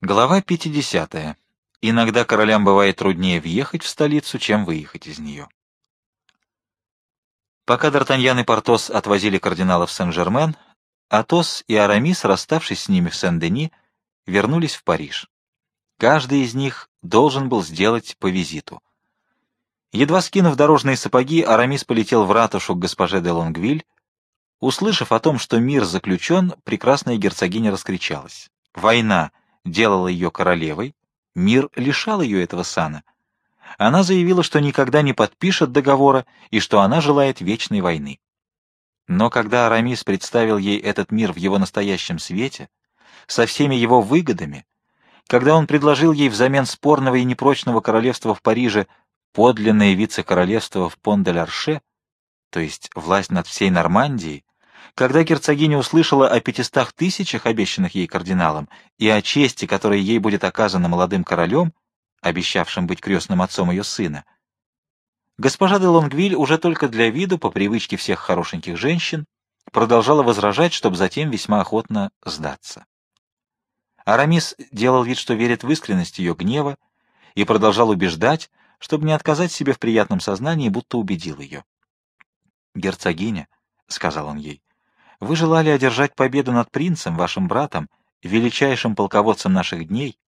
Глава 50. Иногда королям бывает труднее въехать в столицу, чем выехать из нее. Пока Д'Артаньян и Портос отвозили кардинала в Сен-Жермен, Атос и Арамис, расставшись с ними в Сен-Дени, вернулись в Париж. Каждый из них должен был сделать по визиту. Едва скинув дорожные сапоги, Арамис полетел в ратушу к госпоже де Лонгвиль. Услышав о том, что мир заключен, прекрасная герцогиня раскричалась. «Война!» Делала ее королевой, мир лишал ее этого сана. Она заявила, что никогда не подпишет договора и что она желает вечной войны. Но когда Арамис представил ей этот мир в его настоящем свете, со всеми его выгодами, когда он предложил ей взамен спорного и непрочного королевства в Париже подлинное вице-королевство в Пон-де-Ларше, то есть власть над всей Нормандией, когда герцогиня услышала о пятистах тысячах, обещанных ей кардиналом, и о чести, которая ей будет оказана молодым королем, обещавшим быть крестным отцом ее сына, госпожа де Лонгвиль уже только для виду, по привычке всех хорошеньких женщин, продолжала возражать, чтобы затем весьма охотно сдаться. Арамис делал вид, что верит в искренность ее гнева, и продолжал убеждать, чтобы не отказать себе в приятном сознании, будто убедил ее. «Герцогиня», — сказал он ей, вы желали одержать победу над принцем, вашим братом, величайшим полководцем наших дней,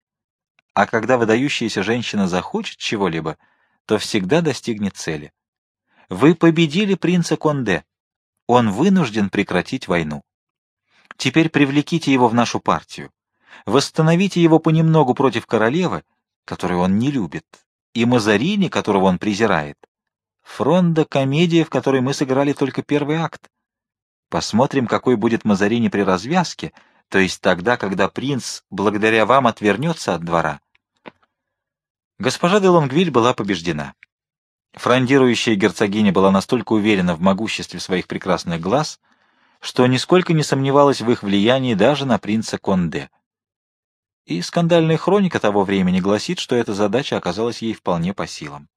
а когда выдающаяся женщина захочет чего-либо, то всегда достигнет цели. Вы победили принца Конде. Он вынужден прекратить войну. Теперь привлеките его в нашу партию. Восстановите его понемногу против королевы, которую он не любит, и Мазарини, которого он презирает. Фронда — комедия, в которой мы сыграли только первый акт. Посмотрим, какой будет Мазарини при развязке, то есть тогда, когда принц, благодаря вам, отвернется от двора. Госпожа де Лонгвиль была побеждена. Фрондирующая герцогиня была настолько уверена в могуществе своих прекрасных глаз, что нисколько не сомневалась в их влиянии даже на принца Конде. И скандальная хроника того времени гласит, что эта задача оказалась ей вполне по силам.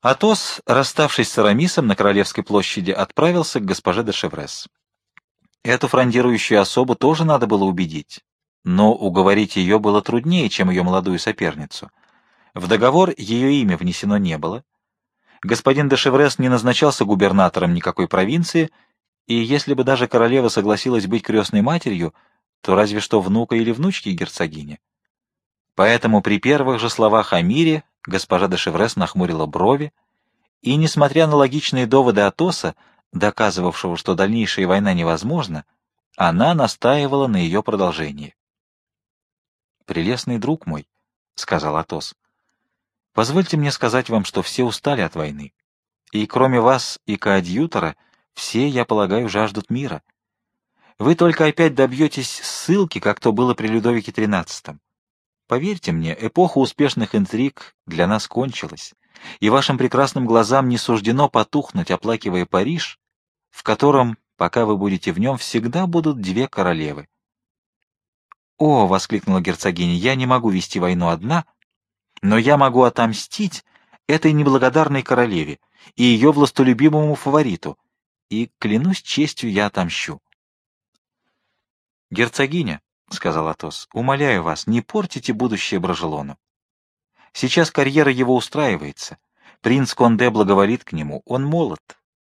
Атос, расставшись с Арамисом на Королевской площади, отправился к госпоже де Шеврес. Эту фрондирующую особу тоже надо было убедить, но уговорить ее было труднее, чем ее молодую соперницу. В договор ее имя внесено не было. Господин де Шеврес не назначался губернатором никакой провинции, и если бы даже королева согласилась быть крестной матерью, то разве что внука или внучки герцогини. Поэтому при первых же словах о мире Госпожа де Шеврес нахмурила брови, и, несмотря на логичные доводы Атоса, доказывавшего, что дальнейшая война невозможна, она настаивала на ее продолжении. «Прелестный друг мой», — сказал Атос, — «позвольте мне сказать вам, что все устали от войны, и кроме вас и коадьютора все, я полагаю, жаждут мира. Вы только опять добьетесь ссылки, как то было при Людовике XIII. Поверьте мне, эпоха успешных интриг для нас кончилась, и вашим прекрасным глазам не суждено потухнуть, оплакивая Париж, в котором, пока вы будете в нем, всегда будут две королевы. «О!» — воскликнула герцогиня, — «я не могу вести войну одна, но я могу отомстить этой неблагодарной королеве и ее властолюбимому фавориту, и, клянусь честью, я отомщу». «Герцогиня», — сказал Атос, — умоляю вас, не портите будущее Брожелону. Сейчас карьера его устраивается. Принц Конде благоволит к нему, он молод.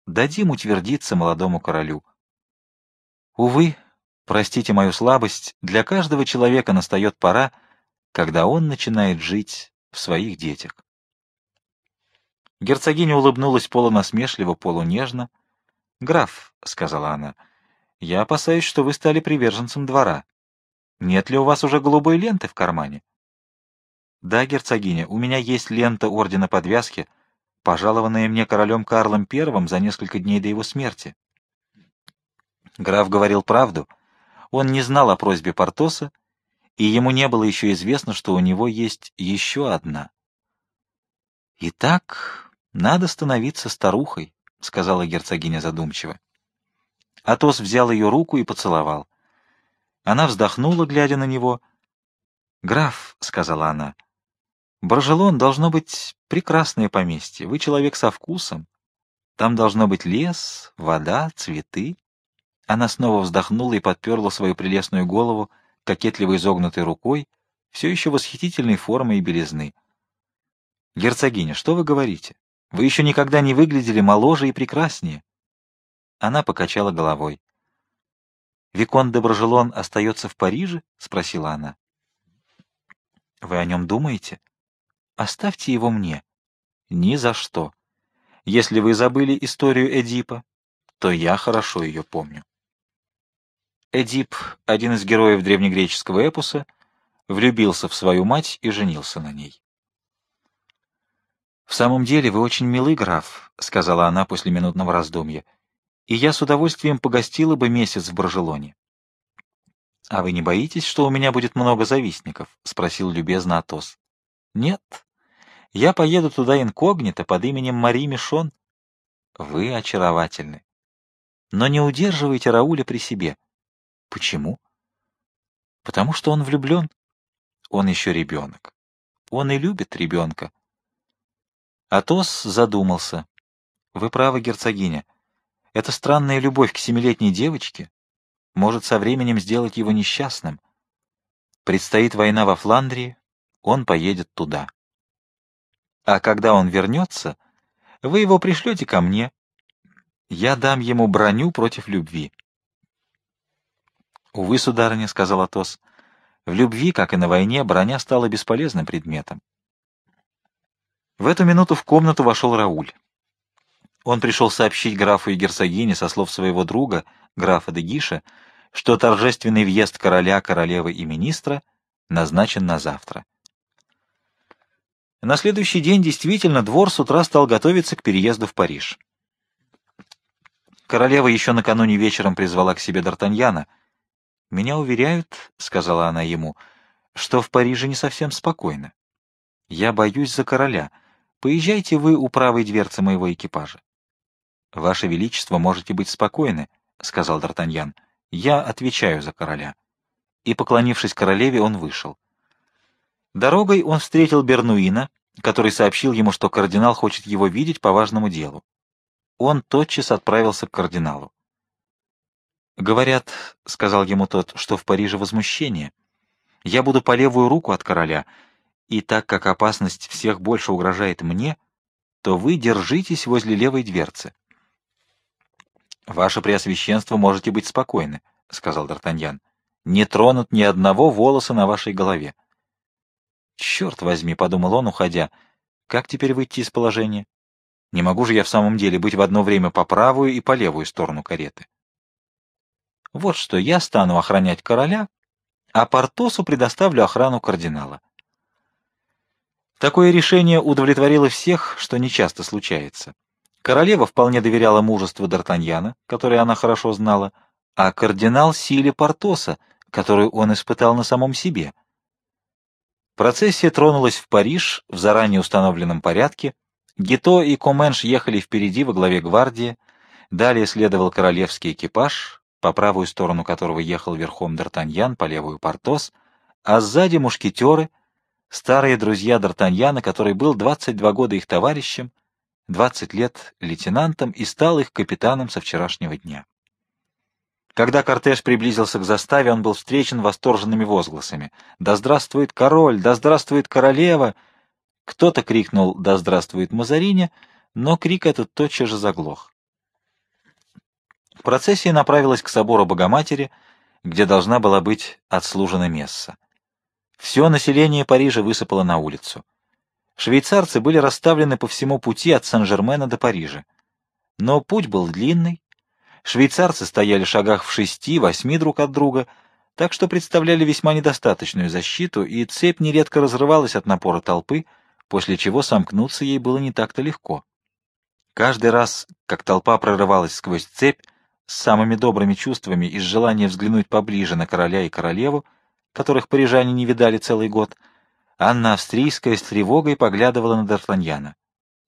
Дадим утвердиться молодому королю. Увы, простите мою слабость, для каждого человека настает пора, когда он начинает жить в своих детях. Герцогиня улыбнулась полунасмешливо, полунежно. — Граф, — сказала она, — я опасаюсь, что вы стали приверженцем двора. Нет ли у вас уже голубой ленты в кармане? Да, герцогиня, у меня есть лента ордена подвязки, пожалованная мне королем Карлом I за несколько дней до его смерти. Граф говорил правду. Он не знал о просьбе Портоса, и ему не было еще известно, что у него есть еще одна. «Итак, надо становиться старухой», — сказала герцогиня задумчиво. Атос взял ее руку и поцеловал. Она вздохнула, глядя на него. «Граф», — сказала она, — «Баржелон должно быть прекрасное поместье. Вы человек со вкусом. Там должно быть лес, вода, цветы». Она снова вздохнула и подперла свою прелестную голову кокетливо изогнутой рукой, все еще восхитительной формы и белизны. «Герцогиня, что вы говорите? Вы еще никогда не выглядели моложе и прекраснее». Она покачала головой. «Викон де Брожелон остается в Париже?» — спросила она. «Вы о нем думаете? Оставьте его мне». «Ни за что. Если вы забыли историю Эдипа, то я хорошо ее помню». Эдип, один из героев древнегреческого эпоса, влюбился в свою мать и женился на ней. «В самом деле вы очень милый, граф», — сказала она после минутного раздумья, «и я с удовольствием погостила бы месяц в Баржелоне». «А вы не боитесь, что у меня будет много завистников?» — спросил любезно Атос. «Нет, я поеду туда инкогнито под именем Мари Мишон». «Вы очаровательны. Но не удерживайте Рауля при себе». Почему? Потому что он влюблен. Он еще ребенок. Он и любит ребенка. Атос задумался. Вы правы, герцогиня. Эта странная любовь к семилетней девочке может со временем сделать его несчастным. Предстоит война во Фландрии, он поедет туда. А когда он вернется, вы его пришлете ко мне. Я дам ему броню против любви. — Увы, сударыня, — сказал Атос, — в любви, как и на войне, броня стала бесполезным предметом. В эту минуту в комнату вошел Рауль. Он пришел сообщить графу и герцогине со слов своего друга, графа де Гиша, что торжественный въезд короля, королевы и министра назначен на завтра. На следующий день действительно двор с утра стал готовиться к переезду в Париж. Королева еще накануне вечером призвала к себе Д'Артаньяна — «Меня уверяют, — сказала она ему, — что в Париже не совсем спокойно. Я боюсь за короля. Поезжайте вы у правой дверцы моего экипажа». «Ваше Величество, можете быть спокойны, — сказал Д'Артаньян. Я отвечаю за короля». И, поклонившись королеве, он вышел. Дорогой он встретил Бернуина, который сообщил ему, что кардинал хочет его видеть по важному делу. Он тотчас отправился к кардиналу. «Говорят, — сказал ему тот, — что в Париже возмущение. Я буду по левую руку от короля, и так как опасность всех больше угрожает мне, то вы держитесь возле левой дверцы». «Ваше Преосвященство можете быть спокойны», — сказал Д'Артаньян. «Не тронут ни одного волоса на вашей голове». «Черт возьми», — подумал он, уходя, — «как теперь выйти из положения? Не могу же я в самом деле быть в одно время по правую и по левую сторону кареты». Вот что, я стану охранять короля, а Портосу предоставлю охрану кардинала. Такое решение удовлетворило всех, что нечасто случается. Королева вполне доверяла мужеству Д'Артаньяна, которое она хорошо знала, а кардинал — силе Портоса, которую он испытал на самом себе. Процессия тронулась в Париж в заранее установленном порядке. Гито и Коменш ехали впереди во главе гвардии, далее следовал королевский экипаж, по правую сторону которого ехал верхом Д'Артаньян, по левую Портос, а сзади мушкетеры, старые друзья Д'Артаньяна, который был 22 года их товарищем, 20 лет лейтенантом и стал их капитаном со вчерашнего дня. Когда кортеж приблизился к заставе, он был встречен восторженными возгласами. «Да здравствует король! Да здравствует королева!» Кто-то крикнул «Да здравствует Мазарини!», но крик этот тотчас же заглох. Процессия направилась к собору Богоматери, где должна была быть отслужена месса. Все население Парижа высыпало на улицу. Швейцарцы были расставлены по всему пути от Сен-Жермена до Парижа. Но путь был длинный. Швейцарцы стояли в шагах в шести-восьми друг от друга, так что представляли весьма недостаточную защиту, и цепь нередко разрывалась от напора толпы, после чего сомкнуться ей было не так-то легко. Каждый раз, как толпа прорывалась сквозь цепь, с самыми добрыми чувствами и с желанием взглянуть поближе на короля и королеву, которых парижане не видали целый год, Анна Австрийская с тревогой поглядывала на Д'Артаньяна.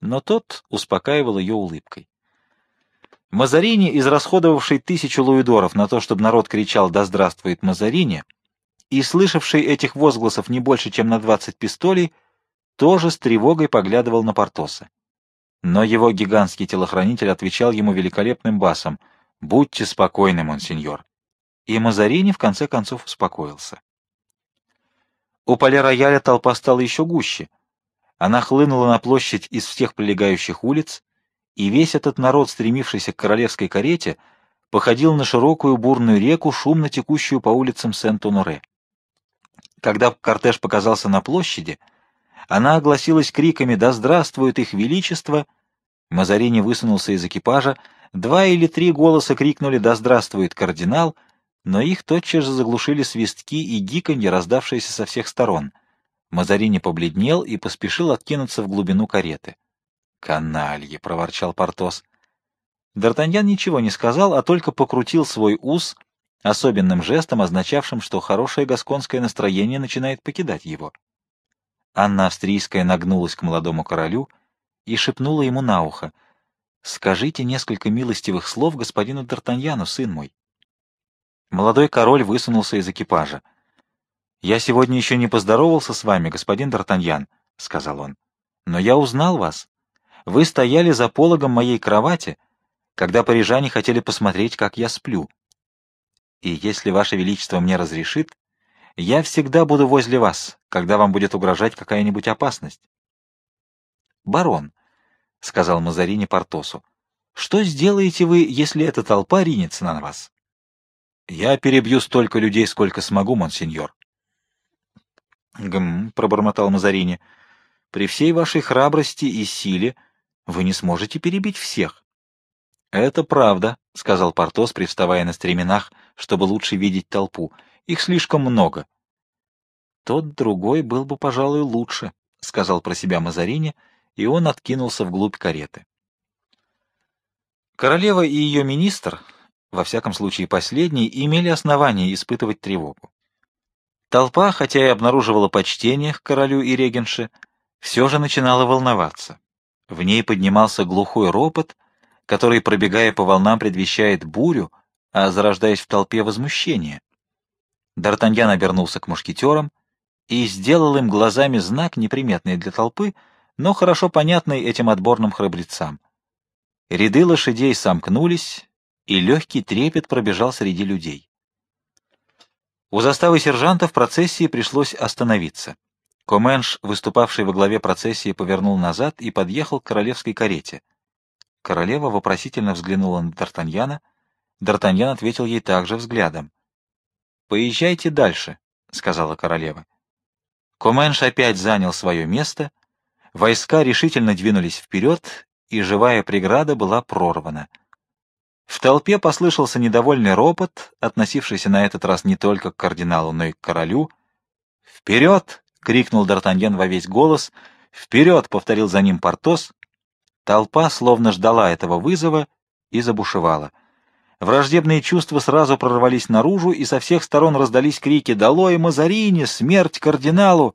Но тот успокаивал ее улыбкой. Мазарини, израсходовавший тысячу луидоров на то, чтобы народ кричал «Да здравствует Мазарини!» и слышавший этих возгласов не больше, чем на двадцать пистолей, тоже с тревогой поглядывал на Портоса. Но его гигантский телохранитель отвечал ему великолепным басом — «Будьте спокойны, монсеньор». И Мазарини в конце концов успокоился. У поля-рояля толпа стала еще гуще. Она хлынула на площадь из всех прилегающих улиц, и весь этот народ, стремившийся к королевской карете, походил на широкую бурную реку, шумно текущую по улицам Сент-Оноре. Когда кортеж показался на площади, она огласилась криками «Да здравствует их величество!» Мазарини высунулся из экипажа, два или три голоса крикнули «Да здравствует кардинал!», но их тотчас же заглушили свистки и гиканье, раздавшиеся со всех сторон. Мазарини побледнел и поспешил откинуться в глубину кареты. «Каналье!» — проворчал Портос. Д'Артаньян ничего не сказал, а только покрутил свой ус, особенным жестом, означавшим, что хорошее гасконское настроение начинает покидать его. Анна Австрийская нагнулась к молодому королю и шепнула ему на ухо. «Скажите несколько милостивых слов господину Д'Артаньяну, сын мой». Молодой король высунулся из экипажа. «Я сегодня еще не поздоровался с вами, господин Д'Артаньян», — сказал он. «Но я узнал вас. Вы стояли за пологом моей кровати, когда парижане хотели посмотреть, как я сплю. И если ваше величество мне разрешит, я всегда буду возле вас, когда вам будет угрожать какая-нибудь опасность. «Барон», — сказал Мазарини Портосу, — «что сделаете вы, если эта толпа ринется на вас?» Я перебью столько людей, сколько смогу, монсеньор. Гм, пробормотал Мазарини. При всей вашей храбрости и силе вы не сможете перебить всех. Это правда, сказал Портос, привставая на стременах, чтобы лучше видеть толпу. Их слишком много. Тот другой был бы, пожалуй, лучше, сказал про себя Мазарини, и он откинулся вглубь кареты. Королева и ее министр во всяком случае последние, имели основания испытывать тревогу. Толпа, хотя и обнаруживала почтение к королю и регенше, все же начинала волноваться. В ней поднимался глухой ропот, который, пробегая по волнам, предвещает бурю, а зарождаясь в толпе возмущение. Д'Артаньян обернулся к мушкетерам и сделал им глазами знак, неприметный для толпы, но хорошо понятный этим отборным храбрецам. Ряды лошадей сомкнулись, и легкий трепет пробежал среди людей. У заставы сержанта в процессии пришлось остановиться. Коменш, выступавший во главе процессии, повернул назад и подъехал к королевской карете. Королева вопросительно взглянула на Д'Артаньяна. Д'Артаньян ответил ей также взглядом. «Поезжайте дальше», — сказала королева. Коменш опять занял свое место, войска решительно двинулись вперед, и живая преграда была прорвана — в толпе послышался недовольный ропот, относившийся на этот раз не только к кардиналу, но и к королю. «Вперед!» — крикнул Д'Артаньян во весь голос. «Вперед!» — повторил за ним Портос. Толпа словно ждала этого вызова и забушевала. Враждебные чувства сразу прорвались наружу, и со всех сторон раздались крики «Долой Мазарини! Смерть кардиналу!»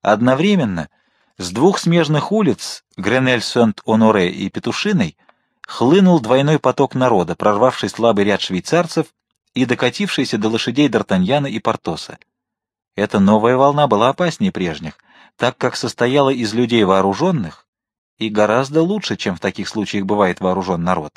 Одновременно с двух смежных улиц, Гренель-Сент-Оноре и Петушиной, хлынул двойной поток народа, прорвавший слабый ряд швейцарцев и докатившийся до лошадей Д'Артаньяна и Портоса. Эта новая волна была опаснее прежних, так как состояла из людей вооруженных и гораздо лучше, чем в таких случаях бывает вооружен народ.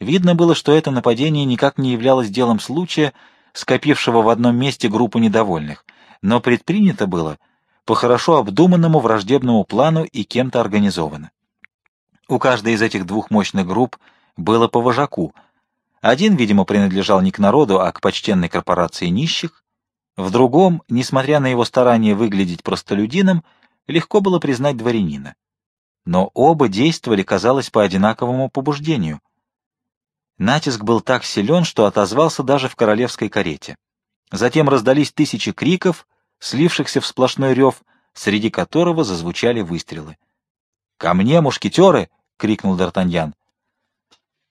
Видно было, что это нападение никак не являлось делом случая, скопившего в одном месте группу недовольных, но предпринято было по хорошо обдуманному враждебному плану и кем-то организовано. У каждой из этих двух мощных групп было по вожаку. Один, видимо, принадлежал не к народу, а к почтенной корпорации нищих. В другом, несмотря на его старание выглядеть простолюдином, легко было признать дворянина. Но оба действовали, казалось, по одинаковому побуждению. Натиск был так силен, что отозвался даже в королевской карете. Затем раздались тысячи криков, слившихся в сплошной рев, среди которого зазвучали выстрелы. «Ко мне, мушкетеры!» — крикнул Д'Артаньян.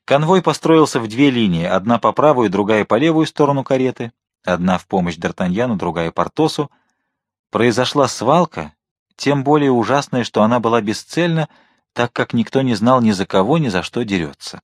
Конвой построился в две линии, одна по правую, другая по левую сторону кареты, одна в помощь Д'Артаньяну, другая Портосу. Произошла свалка, тем более ужасная, что она была бесцельна, так как никто не знал ни за кого, ни за что дерется.